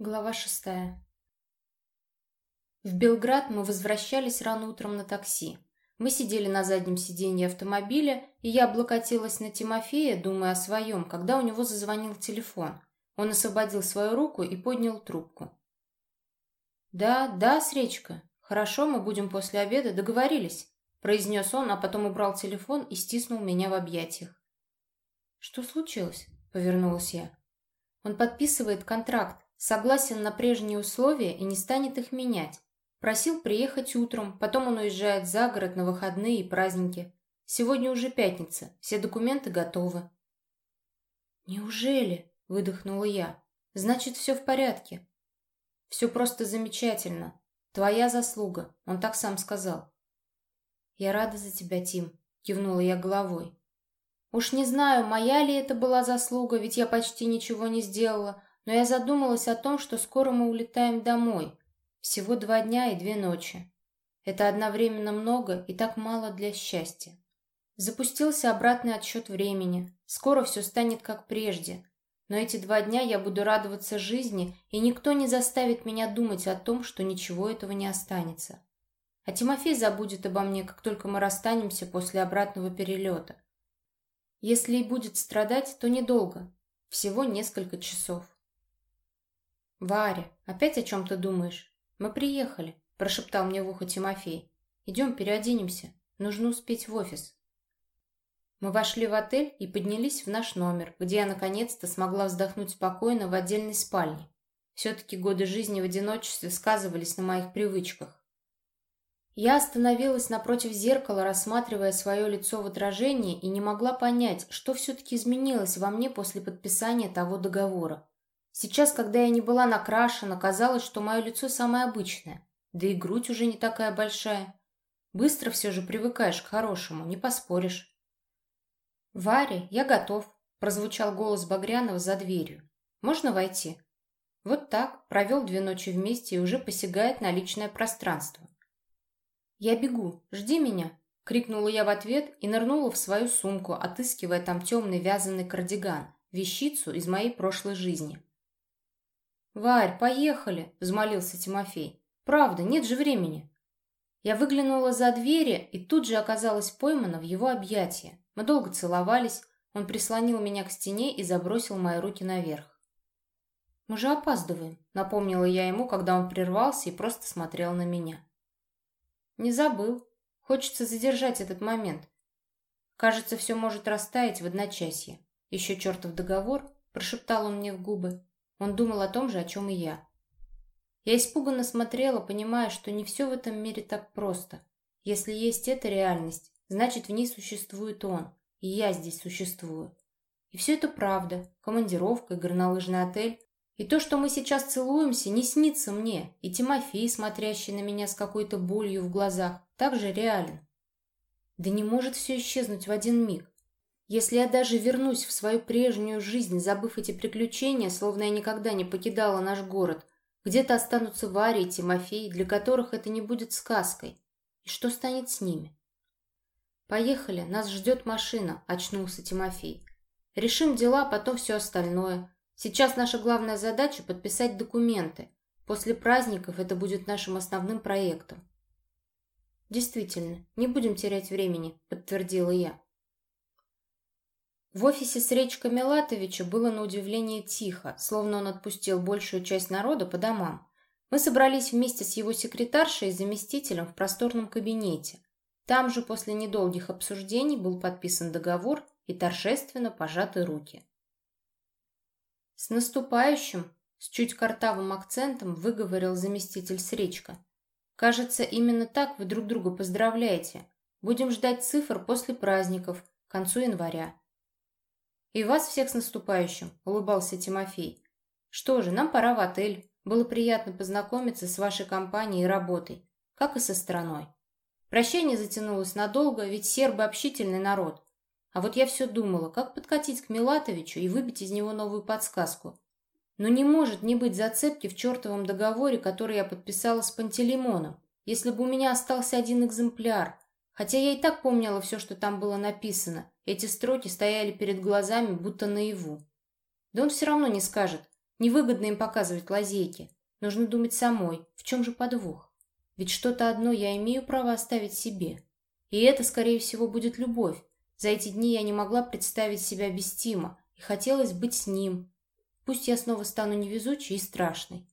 Глава шестая. В Белград мы возвращались рано утром на такси. Мы сидели на заднем сиденье автомобиля, и я облокотилась на Тимофея, думая о своем, когда у него зазвонил телефон. Он освободил свою руку и поднял трубку. «Да, да, Сречка. Хорошо, мы будем после обеда, договорились», произнес он, а потом убрал телефон и стиснул меня в объятиях. «Что случилось?» — повернулась я. «Он подписывает контракт, Согласен на прежние условия и не станет их менять. Просил приехать утром, потом он уезжает за город на выходные и праздники. Сегодня уже пятница, все документы готовы. «Неужели?» – выдохнула я. «Значит, все в порядке». «Все просто замечательно. Твоя заслуга», – он так сам сказал. «Я рада за тебя, Тим», – кивнула я головой. «Уж не знаю, моя ли это была заслуга, ведь я почти ничего не сделала, но я задумалась о том, что скоро мы улетаем домой. Всего два дня и две ночи. Это одновременно много и так мало для счастья. Запустился обратный отсчет времени. Скоро все станет как прежде. Но эти два дня я буду радоваться жизни, и никто не заставит меня думать о том, что ничего этого не останется. А Тимофей забудет обо мне, как только мы расстанемся после обратного перелета. Если и будет страдать, то недолго. Всего несколько часов. «Варя, опять о чем ты думаешь? Мы приехали», – прошептал мне в ухо Тимофей. «Идем переоденемся. Нужно успеть в офис». Мы вошли в отель и поднялись в наш номер, где я наконец-то смогла вздохнуть спокойно в отдельной спальне. Все-таки годы жизни в одиночестве сказывались на моих привычках. Я остановилась напротив зеркала, рассматривая свое лицо в отражении и не могла понять, что все-таки изменилось во мне после подписания того договора. Сейчас, когда я не была накрашена, казалось, что мое лицо самое обычное, да и грудь уже не такая большая. Быстро все же привыкаешь к хорошему, не поспоришь. «Варя, я готов», — прозвучал голос Багрянова за дверью. «Можно войти?» Вот так провел две ночи вместе и уже посягает на личное пространство. «Я бегу, жди меня!» — крикнула я в ответ и нырнула в свою сумку, отыскивая там темный вязаный кардиган, вещицу из моей прошлой жизни. «Варь, поехали!» – взмолился Тимофей. «Правда, нет же времени!» Я выглянула за двери и тут же оказалась поймана в его объятия. Мы долго целовались, он прислонил меня к стене и забросил мои руки наверх. «Мы же опаздываем», — напомнила я ему, когда он прервался и просто смотрел на меня. «Не забыл. Хочется задержать этот момент. Кажется, все может растаять в одночасье. Еще чертов договор», — прошептал он мне в губы. Он думал о том же, о чем и я. Я испуганно смотрела, понимая, что не все в этом мире так просто. Если есть эта реальность, значит в ней существует он, и я здесь существую. И все это правда. Командировка, горнолыжный отель. И то, что мы сейчас целуемся, не снится мне, и Тимофей, смотрящий на меня с какой-то болью в глазах, также реален. Да не может все исчезнуть в один миг. Если я даже вернусь в свою прежнюю жизнь, забыв эти приключения, словно я никогда не покидала наш город, где-то останутся Варя и Тимофей, для которых это не будет сказкой. И что станет с ними? «Поехали, нас ждет машина», — очнулся Тимофей. «Решим дела, потом все остальное. Сейчас наша главная задача — подписать документы. После праздников это будет нашим основным проектом». «Действительно, не будем терять времени», — подтвердила я. В офисе Сречка Милатовича было на удивление тихо, словно он отпустил большую часть народа по домам. Мы собрались вместе с его секретаршей и заместителем в просторном кабинете. Там же после недолгих обсуждений был подписан договор и торжественно пожаты руки. «С наступающим!» – с чуть картавым акцентом выговорил заместитель Сречка. «Кажется, именно так вы друг друга поздравляете. Будем ждать цифр после праздников, к концу января. «И вас всех с наступающим», — улыбался Тимофей. «Что же, нам пора в отель. Было приятно познакомиться с вашей компанией и работой, как и со страной. Прощание затянулось надолго, ведь сербы — общительный народ. А вот я все думала, как подкатить к Милатовичу и выбить из него новую подсказку. Но не может не быть зацепки в чертовом договоре, который я подписала с Пантелеймоном. Если бы у меня остался один экземпляр, Хотя я и так помнила все, что там было написано. Эти строки стояли перед глазами, будто наяву. Да он все равно не скажет. Невыгодно им показывать лазейки. Нужно думать самой, в чем же подвох. Ведь что-то одно я имею право оставить себе. И это, скорее всего, будет любовь. За эти дни я не могла представить себя без Тима, и хотелось быть с ним. Пусть я снова стану невезучей и страшной.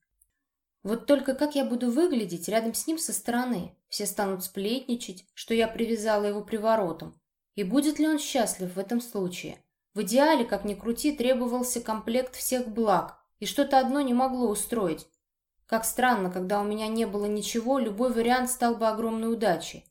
Вот только как я буду выглядеть рядом с ним со стороны? Все станут сплетничать, что я привязала его приворотом. И будет ли он счастлив в этом случае? В идеале, как ни крути, требовался комплект всех благ, и что-то одно не могло устроить. Как странно, когда у меня не было ничего, любой вариант стал бы огромной удачей.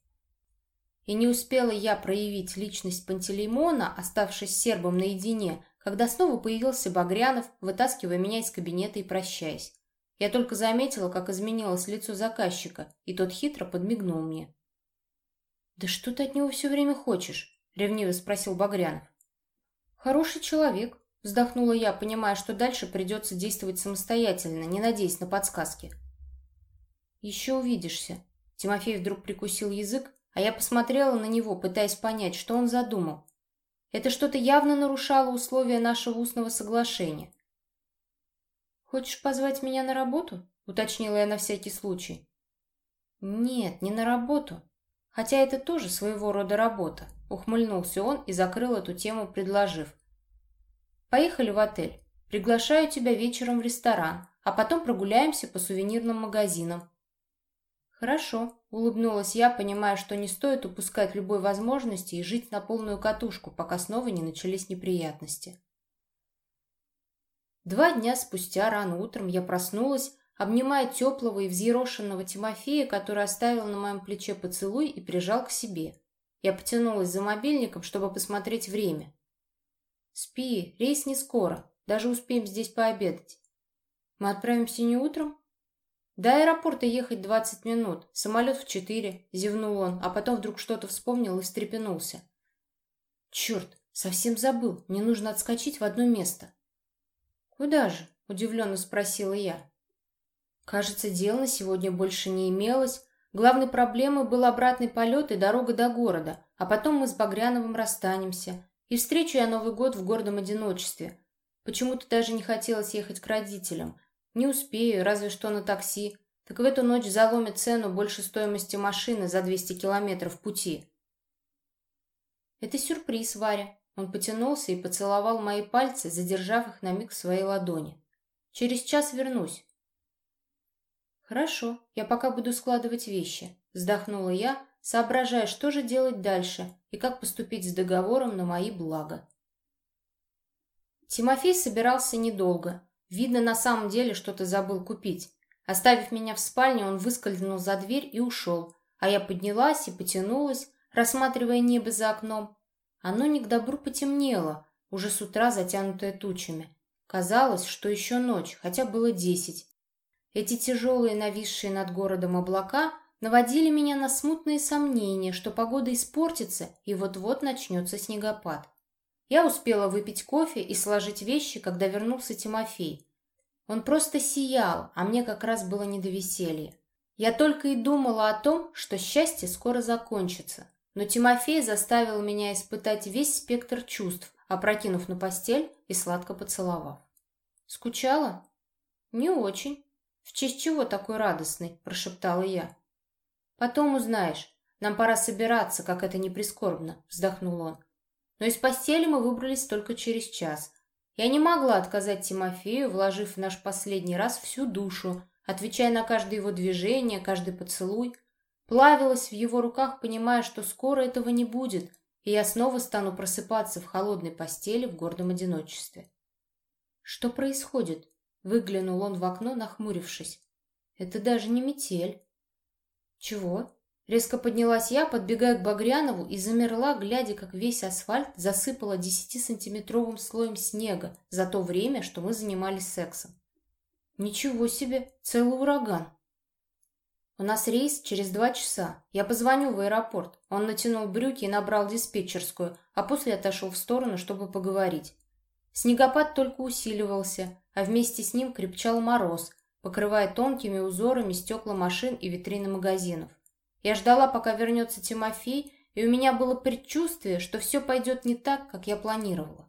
И не успела я проявить личность Пантелеймона, оставшись сербом наедине, когда снова появился Багрянов, вытаскивая меня из кабинета и прощаясь. Я только заметила, как изменилось лицо заказчика, и тот хитро подмигнул мне. «Да что ты от него все время хочешь?» — ревниво спросил Багрянов. «Хороший человек», Вздохнула я, понимая, что дальше придется действовать самостоятельно, не надеясь на подсказки. «Еще увидишься». Тимофей вдруг прикусил язык, а я посмотрела на него, пытаясь понять, что он задумал. Это что-то явно нарушало условия нашего устного соглашения. «Хочешь позвать меня на работу?» — уточнила я на всякий случай. «Нет, не на работу. Хотя это тоже своего рода работа», — ухмыльнулся он и закрыл эту тему, предложив. Поехали в отель. Приглашаю тебя вечером в ресторан, а потом прогуляемся по сувенирным магазинам». «Хорошо», — улыбнулась я, понимая, что не стоит упускать любой возможности и жить на полную катушку, пока снова не начались неприятности. Два дня спустя, рано утром, я проснулась, обнимая теплого и взъерошенного Тимофея, который оставил на моем плече поцелуй и прижал к себе. Я потянулась за мобильником, чтобы посмотреть время. «Спи, рейс не скоро, даже успеем здесь пообедать». «Мы отправимся не утром?» «До аэропорта ехать двадцать минут, самолет в четыре», — зевнул он, а потом вдруг что-то вспомнил и встрепенулся. «Черт, совсем забыл, мне нужно отскочить в одно место». «Куда же?» — удивленно спросила я. Кажется, дел на сегодня больше не имелось. Главной проблемой был обратный полет и дорога до города, а потом мы с Багряновым расстанемся. И встречу я Новый год в гордом одиночестве. Почему-то даже не хотелось ехать к родителям. Не успею, разве что на такси. Так в эту ночь заломит цену больше стоимости машины за 200 километров пути. Это сюрприз, Варя. Он потянулся и поцеловал мои пальцы, задержав их на миг в своей ладони. Через час вернусь. Хорошо, я пока буду складывать вещи. Вздохнула я, соображая, что же делать дальше и как поступить с договором на мои блага. Тимофей собирался недолго. Видно, на самом деле что-то забыл купить. Оставив меня в спальне, он выскользнул за дверь и ушел, а я поднялась и потянулась, рассматривая небо за окном. Оно не к добру потемнело, уже с утра затянутое тучами. Казалось, что еще ночь, хотя было десять. Эти тяжелые нависшие над городом облака – наводили меня на смутные сомнения, что погода испортится и вот-вот начнется снегопад. Я успела выпить кофе и сложить вещи, когда вернулся Тимофей. Он просто сиял, а мне как раз было не до веселья. Я только и думала о том, что счастье скоро закончится. Но Тимофей заставил меня испытать весь спектр чувств, опрокинув на постель и сладко поцеловав. «Скучала?» «Не очень». «В честь чего такой радостный?» – прошептала я. «Потом узнаешь. Нам пора собираться, как это не прискорбно», — вздохнул он. Но из постели мы выбрались только через час. Я не могла отказать Тимофею, вложив в наш последний раз всю душу, отвечая на каждое его движение, каждый поцелуй. Плавилась в его руках, понимая, что скоро этого не будет, и я снова стану просыпаться в холодной постели в гордом одиночестве. «Что происходит?» — выглянул он в окно, нахмурившись. «Это даже не метель». «Чего?» Резко поднялась я, подбегая к Багрянову и замерла, глядя, как весь асфальт засыпало десятисантиметровым слоем снега за то время, что мы занимались сексом. «Ничего себе! Целый ураган!» «У нас рейс через два часа. Я позвоню в аэропорт». Он натянул брюки и набрал диспетчерскую, а после отошел в сторону, чтобы поговорить. Снегопад только усиливался, а вместе с ним крепчал мороз, покрывая тонкими узорами стекла машин и витрины магазинов. Я ждала, пока вернется Тимофей, и у меня было предчувствие, что все пойдет не так, как я планировала.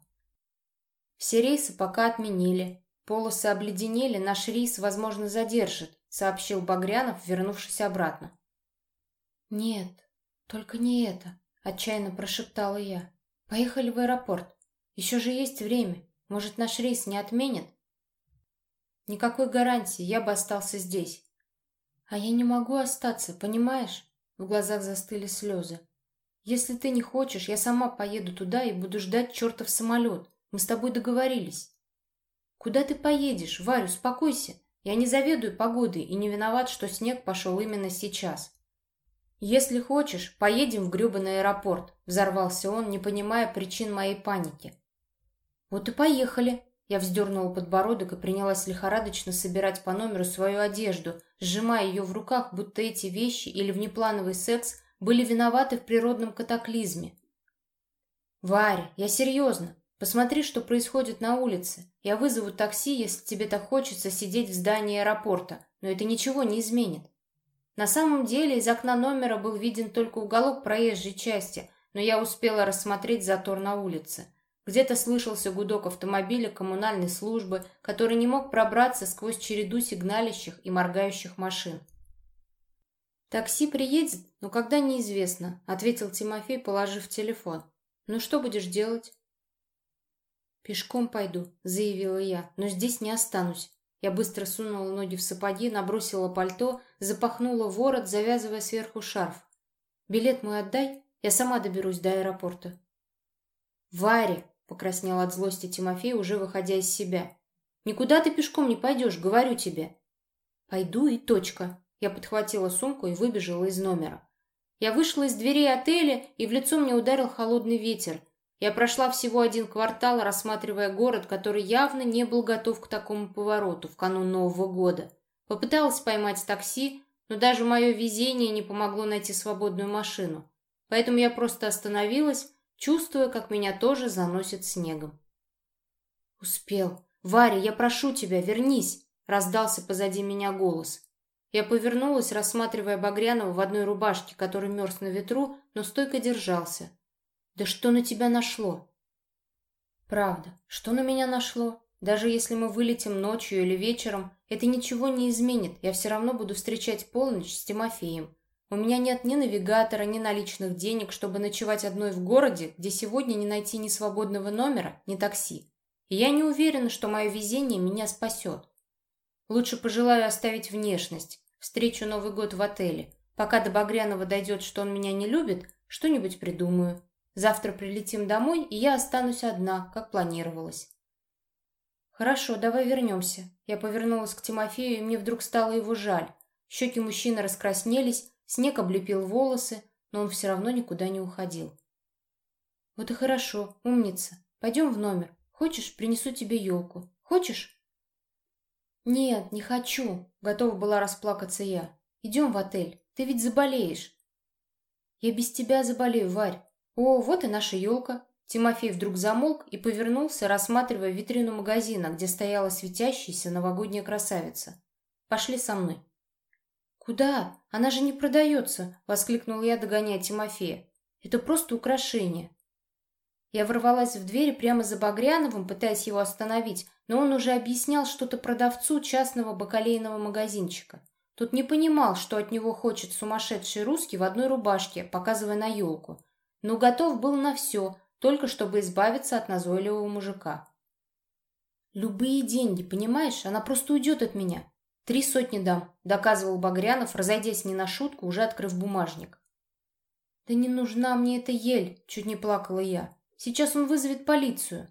Все рейсы пока отменили. Полосы обледенели, наш рейс, возможно, задержит, сообщил Багрянов, вернувшись обратно. Нет, только не это, отчаянно прошептала я. Поехали в аэропорт. Еще же есть время. Может, наш рейс не отменят? Никакой гарантии, я бы остался здесь. А я не могу остаться, понимаешь? В глазах застыли слезы. Если ты не хочешь, я сама поеду туда и буду ждать чертов самолет. Мы с тобой договорились. Куда ты поедешь, Варя, успокойся. Я не заведую погодой и не виноват, что снег пошел именно сейчас. Если хочешь, поедем в гребаный аэропорт, взорвался он, не понимая причин моей паники. Вот и поехали. Я вздернула подбородок и принялась лихорадочно собирать по номеру свою одежду, сжимая ее в руках, будто эти вещи или внеплановый секс были виноваты в природном катаклизме. «Варя, я серьезно. Посмотри, что происходит на улице. Я вызову такси, если тебе так хочется сидеть в здании аэропорта, но это ничего не изменит. На самом деле из окна номера был виден только уголок проезжей части, но я успела рассмотреть затор на улице. Где-то слышался гудок автомобиля коммунальной службы, который не мог пробраться сквозь череду сигналящих и моргающих машин. «Такси приедет, но когда неизвестно», — ответил Тимофей, положив телефон. «Ну что будешь делать?» «Пешком пойду», — заявила я, — «но здесь не останусь». Я быстро сунула ноги в сапоги, набросила пальто, запахнула ворот, завязывая сверху шарф. «Билет мой отдай, я сама доберусь до аэропорта». «Варя!» — покраснел от злости Тимофей, уже выходя из себя. «Никуда ты пешком не пойдешь, говорю тебе». «Пойду и точка». Я подхватила сумку и выбежала из номера. Я вышла из дверей отеля, и в лицо мне ударил холодный ветер. Я прошла всего один квартал, рассматривая город, который явно не был готов к такому повороту в канун Нового года. Попыталась поймать такси, но даже мое везение не помогло найти свободную машину. Поэтому я просто остановилась, чувствуя, как меня тоже заносит снегом. «Успел. Варя, я прошу тебя, вернись!» — раздался позади меня голос. Я повернулась, рассматривая Багрянова в одной рубашке, который мерз на ветру, но стойко держался. Да что на тебя нашло? Правда, что на меня нашло? Даже если мы вылетим ночью или вечером, это ничего не изменит. Я все равно буду встречать полночь с Тимофеем. У меня нет ни навигатора, ни наличных денег, чтобы ночевать одной в городе, где сегодня не найти ни свободного номера, ни такси. И я не уверена, что мое везение меня спасет. Лучше пожелаю оставить внешность, встречу Новый год в отеле. Пока до Багрянова дойдет, что он меня не любит, что-нибудь придумаю. Завтра прилетим домой, и я останусь одна, как планировалось. Хорошо, давай вернемся. Я повернулась к Тимофею, и мне вдруг стало его жаль. Щеки мужчины раскраснелись, снег облепил волосы, но он все равно никуда не уходил. Вот и хорошо, умница. Пойдем в номер. Хочешь, принесу тебе елку. Хочешь? Нет, не хочу. Готова была расплакаться я. Идем в отель. Ты ведь заболеешь. Я без тебя заболею, Варь. «О, вот и наша елка!» Тимофей вдруг замолк и повернулся, рассматривая витрину магазина, где стояла светящаяся новогодняя красавица. «Пошли со мной». «Куда? Она же не продается!» — воскликнул я, догоняя Тимофея. «Это просто украшение». Я ворвалась в дверь прямо за Багряновым, пытаясь его остановить, но он уже объяснял что-то продавцу частного бакалейного магазинчика. Тут не понимал, что от него хочет сумасшедший русский в одной рубашке, показывая на елку но готов был на все, только чтобы избавиться от назойливого мужика. «Любые деньги, понимаешь? Она просто уйдет от меня. Три сотни дам», — доказывал Багрянов, разойдясь не на шутку, уже открыв бумажник. «Да не нужна мне эта ель», — чуть не плакала я. «Сейчас он вызовет полицию».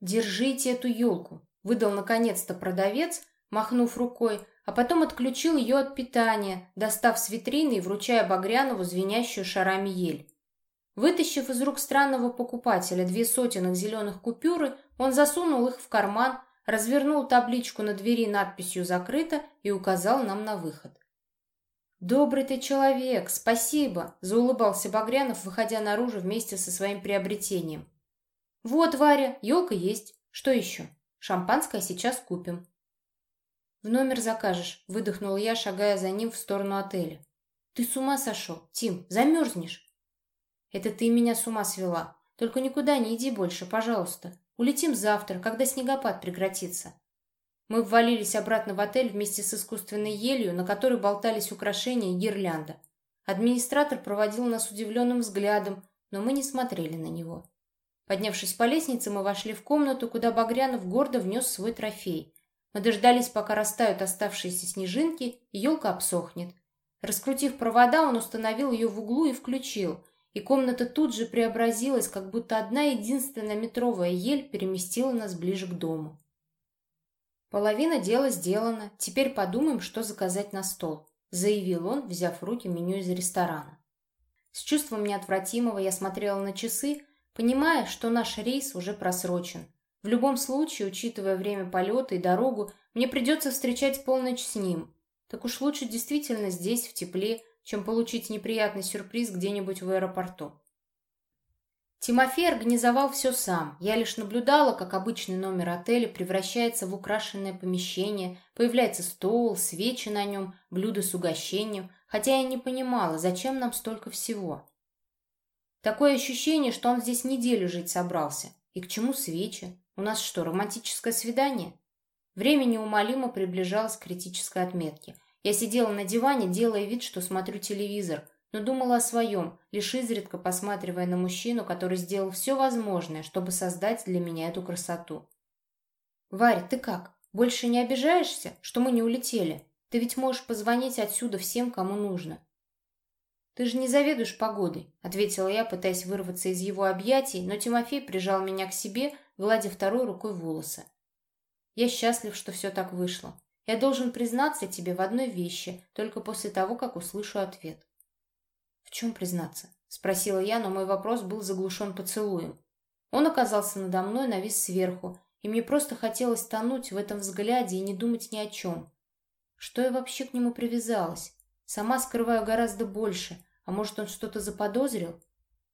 «Держите эту елку», — выдал наконец-то продавец, махнув рукой, а потом отключил ее от питания, достав с витрины и вручая Багрянову звенящую шарами ель. Вытащив из рук странного покупателя две сотенных зеленых купюры, он засунул их в карман, развернул табличку на двери надписью «Закрыто» и указал нам на выход. «Добрый ты человек, спасибо!» – заулыбался Багрянов, выходя наружу вместе со своим приобретением. «Вот, Варя, елка есть. Что еще? Шампанское сейчас купим». «В номер закажешь», — выдохнул я, шагая за ним в сторону отеля. «Ты с ума сошел, Тим, замерзнешь». «Это ты меня с ума свела. Только никуда не иди больше, пожалуйста». Улетим завтра, когда снегопад прекратится. Мы ввалились обратно в отель вместе с искусственной елью, на которой болтались украшения и гирлянда. Администратор проводил нас удивленным взглядом, но мы не смотрели на него. Поднявшись по лестнице, мы вошли в комнату, куда Багрянов гордо внес свой трофей. Мы дождались, пока растают оставшиеся снежинки, и елка обсохнет. Раскрутив провода, он установил ее в углу и включил, и комната тут же преобразилась, как будто одна единственная метровая ель переместила нас ближе к дому. Половина дела сделана, теперь подумаем, что заказать на стол, заявил он, взяв в руки меню из ресторана. С чувством неотвратимого я смотрела на часы, понимая, что наш рейс уже просрочен. В любом случае, учитывая время полета и дорогу, мне придется встречать полночь с ним. Так уж лучше действительно здесь, в тепле, чем получить неприятный сюрприз где-нибудь в аэропорту. Тимофей организовал все сам. Я лишь наблюдала, как обычный номер отеля превращается в украшенное помещение, появляется стол, свечи на нем, блюда с угощением, хотя я не понимала, зачем нам столько всего. Такое ощущение, что он здесь неделю жить собрался. И к чему свечи? У нас что, романтическое свидание? Время неумолимо приближалось к критической отметке. Я сидела на диване, делая вид, что смотрю телевизор, но думала о своем, лишь изредка посматривая на мужчину, который сделал все возможное, чтобы создать для меня эту красоту. «Варь, ты как? Больше не обижаешься, что мы не улетели? Ты ведь можешь позвонить отсюда всем, кому нужно». «Ты же не заведуешь погодой», — ответила я, пытаясь вырваться из его объятий, но Тимофей прижал меня к себе, гладя второй рукой волосы. «Я счастлив, что все так вышло. Я должен признаться тебе в одной вещи, только после того, как услышу ответ». «В чем признаться?» — спросила я, но мой вопрос был заглушен поцелуем. Он оказался надо мной, навис сверху, и мне просто хотелось тонуть в этом взгляде и не думать ни о чем. Что я вообще к нему привязалась? Сама скрываю гораздо больше, а может, он что-то заподозрил?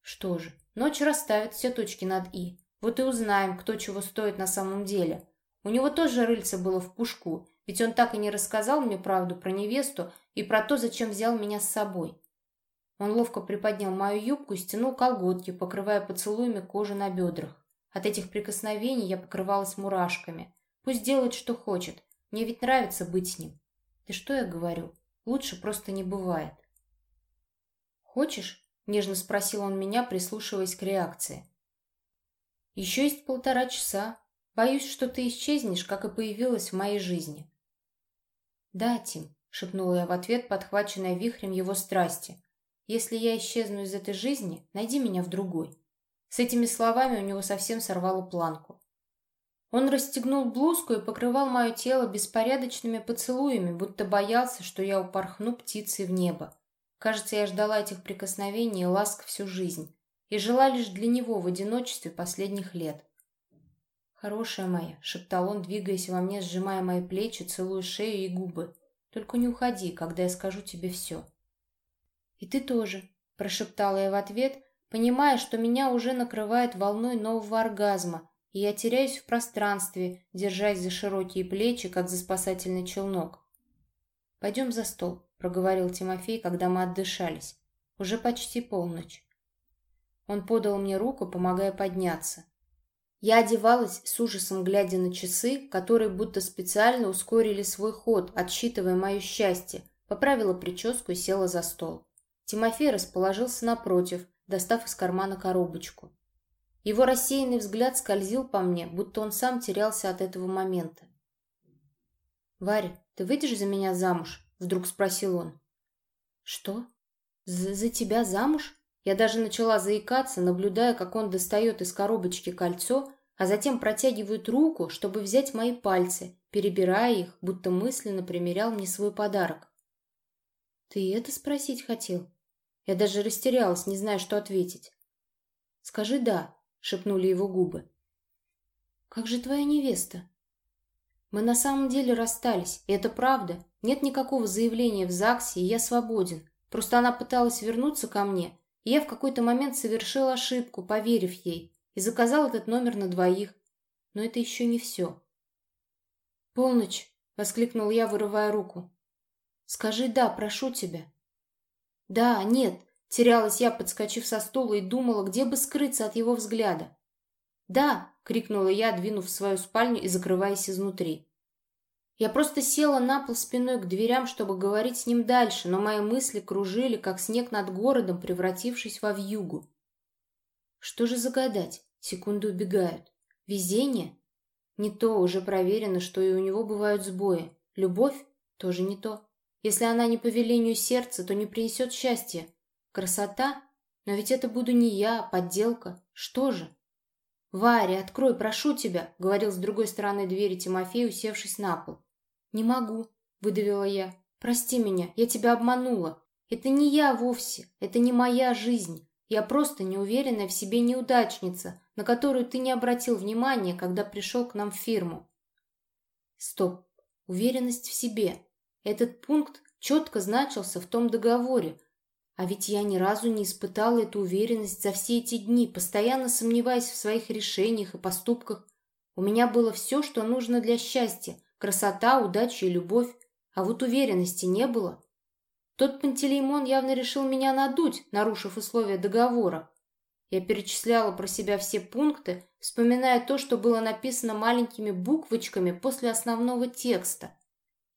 Что же, ночь расставит все точки над «и». Вот и узнаем, кто чего стоит на самом деле. У него тоже рыльце было в пушку, ведь он так и не рассказал мне правду про невесту и про то, зачем взял меня с собой. Он ловко приподнял мою юбку и стянул колготки, покрывая поцелуями кожу на бедрах. От этих прикосновений я покрывалась мурашками. Пусть делает, что хочет. Мне ведь нравится быть с ним. Да что я говорю? Лучше просто не бывает. «Хочешь?» — нежно спросил он меня, прислушиваясь к реакции. «Еще есть полтора часа. Боюсь, что ты исчезнешь, как и появилась в моей жизни. «Да, Тим», — шепнула я в ответ, подхваченная вихрем его страсти. «Если я исчезну из этой жизни, найди меня в другой». С этими словами у него совсем сорвало планку. Он расстегнул блузку и покрывал мое тело беспорядочными поцелуями, будто боялся, что я упорхну птицей в небо. Кажется, я ждала этих прикосновений и ласк всю жизнь и жила лишь для него в одиночестве последних лет. «Хорошая моя», — шептал он, двигаясь во мне, сжимая мои плечи, целуя шею и губы. «Только не уходи, когда я скажу тебе все». «И ты тоже», — прошептала я в ответ, понимая, что меня уже накрывает волной нового оргазма, и я теряюсь в пространстве, держась за широкие плечи, как за спасательный челнок. «Пойдем за стол», — проговорил Тимофей, когда мы отдышались. «Уже почти полночь». Он подал мне руку, помогая подняться. Я одевалась с ужасом, глядя на часы, которые будто специально ускорили свой ход, отсчитывая мое счастье, поправила прическу и села за стол. Тимофей расположился напротив, достав из кармана коробочку. Его рассеянный взгляд скользил по мне, будто он сам терялся от этого момента. «Варя, ты выйдешь за меня замуж?» — вдруг спросил он. «Что? За, за тебя замуж?» Я даже начала заикаться, наблюдая, как он достает из коробочки кольцо, а затем протягивает руку, чтобы взять мои пальцы, перебирая их, будто мысленно примерял мне свой подарок. «Ты это спросить хотел?» Я даже растерялась, не зная, что ответить. «Скажи «да», — шепнули его губы. «Как же твоя невеста?» «Мы на самом деле расстались, и это правда. Нет никакого заявления в ЗАГСе, и я свободен. Просто она пыталась вернуться ко мне, я в какой-то момент совершил ошибку, поверив ей, и заказал этот номер на двоих. Но это еще не все. «Полночь!» — воскликнул я, вырывая руку. «Скажи «да», прошу тебя». «Да, нет», — терялась я, подскочив со стула и думала, где бы скрыться от его взгляда. «Да», — крикнула я, двинув в свою спальню и закрываясь изнутри. Я просто села на пол спиной к дверям, чтобы говорить с ним дальше, но мои мысли кружили, как снег над городом, превратившись во вьюгу. Что же загадать? Секунды убегают. Везение? Не то, уже проверено, что и у него бывают сбои. Любовь? Тоже не то. Если она не по велению сердца, то не принесет счастья. Красота? Но ведь это буду не я, а подделка. Что же? «Варя, открой, прошу тебя», — говорил с другой стороны двери Тимофей, усевшись на пол. «Не могу», — выдавила я. «Прости меня, я тебя обманула. Это не я вовсе, это не моя жизнь. Я просто неуверенная в себе неудачница, на которую ты не обратил внимания, когда пришел к нам в фирму». Стоп. Уверенность в себе. Этот пункт четко значился в том договоре. А ведь я ни разу не испытала эту уверенность за все эти дни, постоянно сомневаясь в своих решениях и поступках. У меня было все, что нужно для счастья — Красота, удача и любовь. А вот уверенности не было. Тот Пантелеймон явно решил меня надуть, нарушив условия договора. Я перечисляла про себя все пункты, вспоминая то, что было написано маленькими буквочками после основного текста.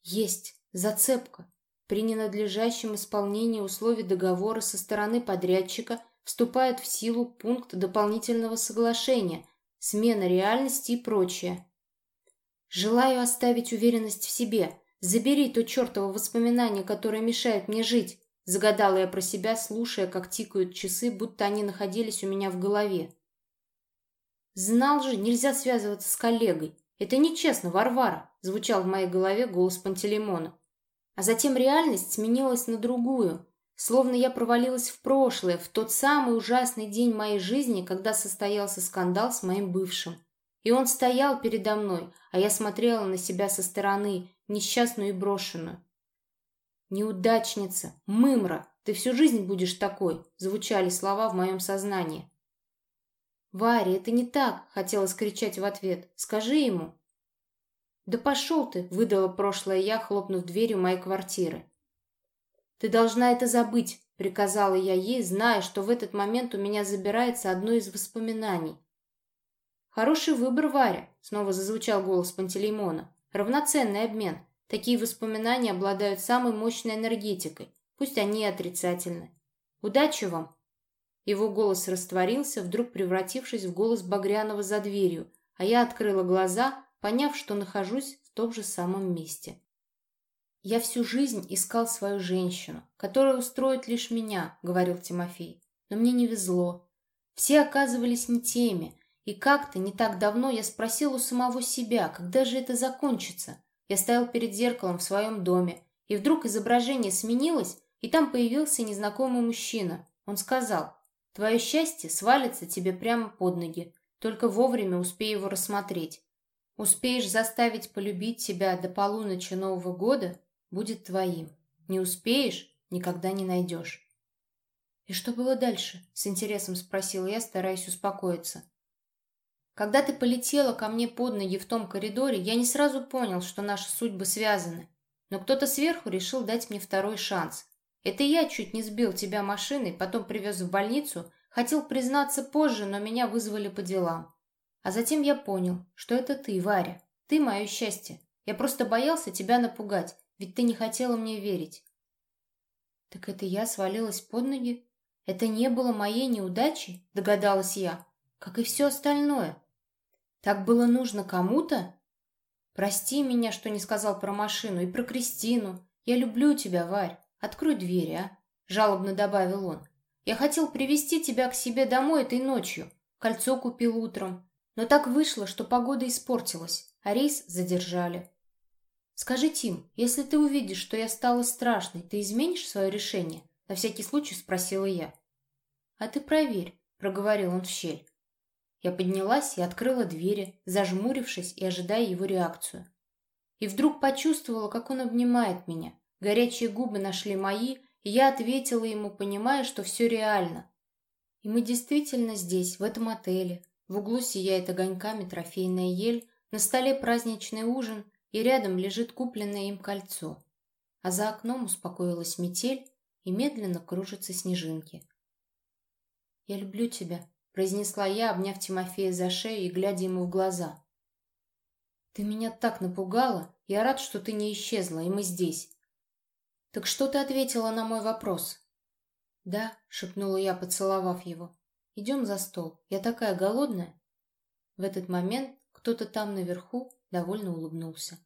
Есть зацепка. При ненадлежащем исполнении условий договора со стороны подрядчика вступает в силу пункт дополнительного соглашения, смена реальности и прочее. Желаю оставить уверенность в себе. Забери то чертово воспоминание, которое мешает мне жить. Загадала я про себя, слушая, как тикают часы, будто они находились у меня в голове. Знал же, нельзя связываться с коллегой. Это нечестно, Варвара, звучал в моей голове голос Пантелеймона. А затем реальность сменилась на другую, словно я провалилась в прошлое, в тот самый ужасный день моей жизни, когда состоялся скандал с моим бывшим. И он стоял передо мной, а я смотрела на себя со стороны, несчастную и брошенную. «Неудачница! Мымра! Ты всю жизнь будешь такой!» звучали слова в моем сознании. «Варя, это не так!» — хотела скричать в ответ. «Скажи ему!» «Да пошел ты!» — выдала прошлое я, хлопнув дверью моей квартиры. «Ты должна это забыть!» — приказала я ей, зная, что в этот момент у меня забирается одно из воспоминаний — «Хороший выбор, Варя», — снова зазвучал голос Пантелеймона. «Равноценный обмен. Такие воспоминания обладают самой мощной энергетикой, пусть они и отрицательны. Удачи вам!» Его голос растворился, вдруг превратившись в голос Багрянова за дверью, а я открыла глаза, поняв, что нахожусь в том же самом месте. «Я всю жизнь искал свою женщину, которая устроит лишь меня», — говорил Тимофей. «Но мне не везло. Все оказывались не теми, и как-то не так давно я спросил у самого себя, когда же это закончится. Я стоял перед зеркалом в своем доме, и вдруг изображение сменилось, и там появился незнакомый мужчина. Он сказал, «Твое счастье свалится тебе прямо под ноги, только вовремя успей его рассмотреть. Успеешь заставить полюбить тебя до полуночи Нового года, будет твоим. Не успеешь, никогда не найдешь». «И что было дальше?» — с интересом спросила я, стараясь успокоиться. Когда ты полетела ко мне под ноги в том коридоре, я не сразу понял, что наши судьбы связаны. Но кто-то сверху решил дать мне второй шанс. Это я чуть не сбил тебя машиной, потом привез в больницу, хотел признаться позже, но меня вызвали по делам. А затем я понял, что это ты, Варя. Ты мое счастье. Я просто боялся тебя напугать, ведь ты не хотела мне верить. Так это я свалилась под ноги? Это не было моей неудачей, догадалась я как и все остальное. Так было нужно кому-то? Прости меня, что не сказал про машину и про Кристину. Я люблю тебя, Варь. Открой двери, а? Жалобно добавил он. Я хотел привести тебя к себе домой этой ночью. Кольцо купил утром. Но так вышло, что погода испортилась, а рейс задержали. Скажи, Тим, если ты увидишь, что я стала страшной, ты изменишь свое решение? На всякий случай спросила я. А ты проверь, проговорил он в щель. Я поднялась и открыла двери, зажмурившись и ожидая его реакцию. И вдруг почувствовала, как он обнимает меня. Горячие губы нашли мои, и я ответила ему, понимая, что все реально. И мы действительно здесь, в этом отеле. В углу сияет огоньками трофейная ель, на столе праздничный ужин, и рядом лежит купленное им кольцо. А за окном успокоилась метель, и медленно кружатся снежинки. «Я люблю тебя», произнесла я, обняв Тимофея за шею и глядя ему в глаза. «Ты меня так напугала! Я рад, что ты не исчезла, и мы здесь!» «Так что ты ответила на мой вопрос?» «Да», — шепнула я, поцеловав его. «Идем за стол. Я такая голодная». В этот момент кто-то там наверху довольно улыбнулся.